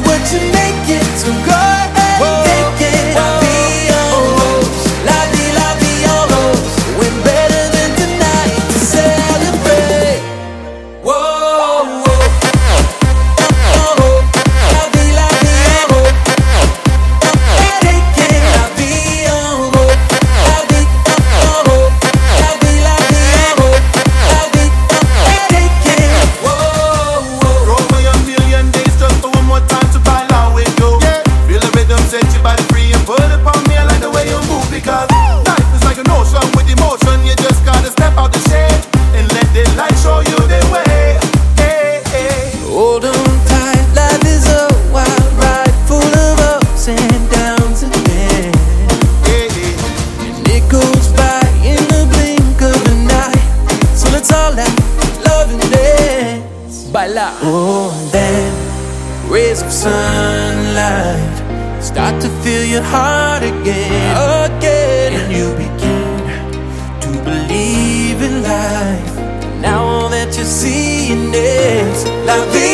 what you make it to go. Oh, then rays of sunlight start to fill your heart again, again, and you begin to believe in life. Now all that you're seeing is la vie